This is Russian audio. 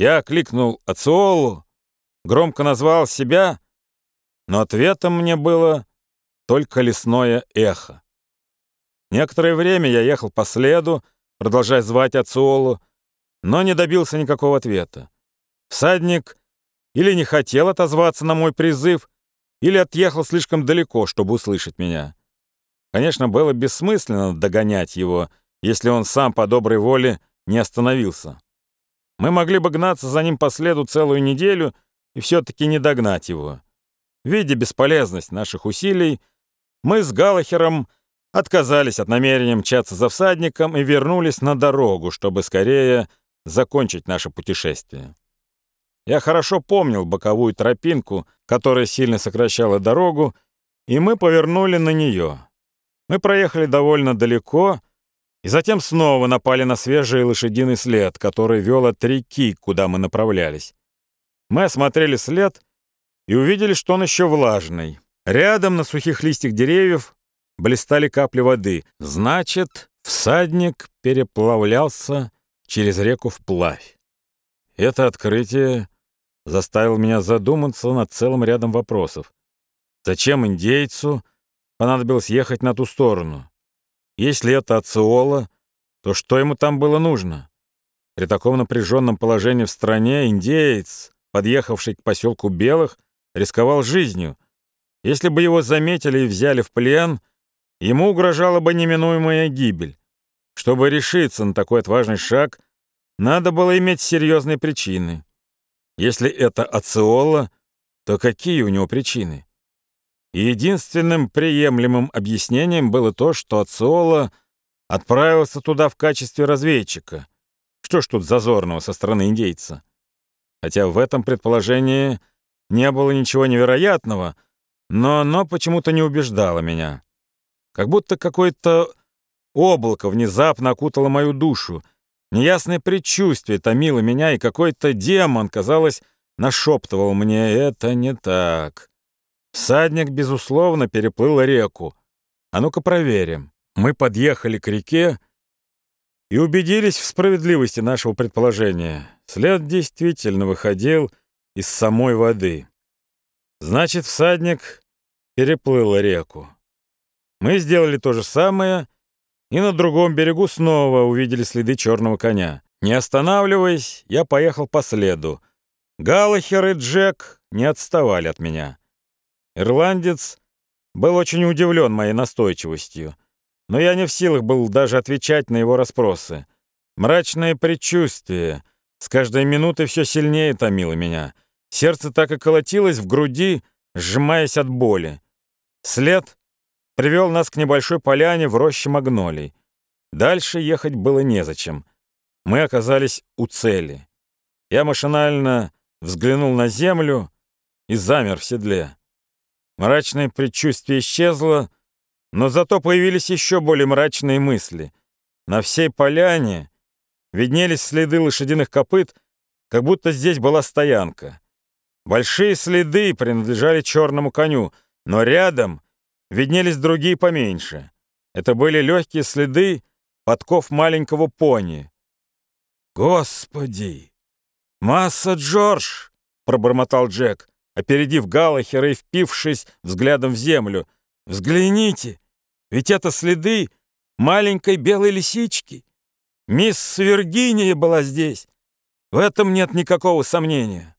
Я кликнул Ациолу, громко назвал себя, но ответом мне было только лесное эхо. Некоторое время я ехал по следу, продолжая звать Ациолу, но не добился никакого ответа. Всадник или не хотел отозваться на мой призыв, или отъехал слишком далеко, чтобы услышать меня. Конечно, было бессмысленно догонять его, если он сам по доброй воле не остановился. Мы могли бы гнаться за ним по следу целую неделю и все-таки не догнать его. Видя бесполезность наших усилий, мы с Галахером отказались от намерения мчаться за всадником и вернулись на дорогу, чтобы скорее закончить наше путешествие. Я хорошо помнил боковую тропинку, которая сильно сокращала дорогу, и мы повернули на нее. Мы проехали довольно далеко, и затем снова напали на свежий лошадиный след, который вел от реки, куда мы направлялись. Мы осмотрели след и увидели, что он еще влажный. Рядом на сухих листьях деревьев блистали капли воды. Значит, всадник переплавлялся через реку вплавь. Это открытие заставило меня задуматься над целым рядом вопросов. Зачем индейцу понадобилось ехать на ту сторону? Если это Ациола, то что ему там было нужно? При таком напряженном положении в стране индеец, подъехавший к поселку Белых, рисковал жизнью. Если бы его заметили и взяли в плен, ему угрожала бы неминуемая гибель. Чтобы решиться на такой отважный шаг, надо было иметь серьезные причины. Если это Ациола, то какие у него причины? Единственным приемлемым объяснением было то, что Ациола отправился туда в качестве разведчика. Что ж тут зазорного со стороны индейца? Хотя в этом предположении не было ничего невероятного, но оно почему-то не убеждало меня. Как будто какое-то Облако внезапно окутало мою душу. Неясное предчувствие томило меня, и какой-то демон, казалось, нашептывал мне «это не так». Всадник, безусловно, переплыл реку. А ну-ка проверим. Мы подъехали к реке и убедились в справедливости нашего предположения. След действительно выходил из самой воды. Значит, всадник переплыл реку. Мы сделали то же самое — и на другом берегу снова увидели следы черного коня. Не останавливаясь, я поехал по следу. Галлахер и Джек не отставали от меня. Ирландец был очень удивлен моей настойчивостью, но я не в силах был даже отвечать на его расспросы. Мрачное предчувствие с каждой минутой все сильнее томило меня. Сердце так и колотилось в груди, сжимаясь от боли. След привел нас к небольшой поляне в роще магнолий. Дальше ехать было незачем. Мы оказались у цели. Я машинально взглянул на землю и замер в седле. Мрачное предчувствие исчезло, но зато появились еще более мрачные мысли. На всей поляне виднелись следы лошадиных копыт, как будто здесь была стоянка. Большие следы принадлежали черному коню, но рядом виднелись другие поменьше. Это были легкие следы подков маленького пони. «Господи! Масса Джордж!» — пробормотал Джек, опередив Галлахера и впившись взглядом в землю. «Взгляните! Ведь это следы маленькой белой лисички. Мисс Виргиния была здесь. В этом нет никакого сомнения».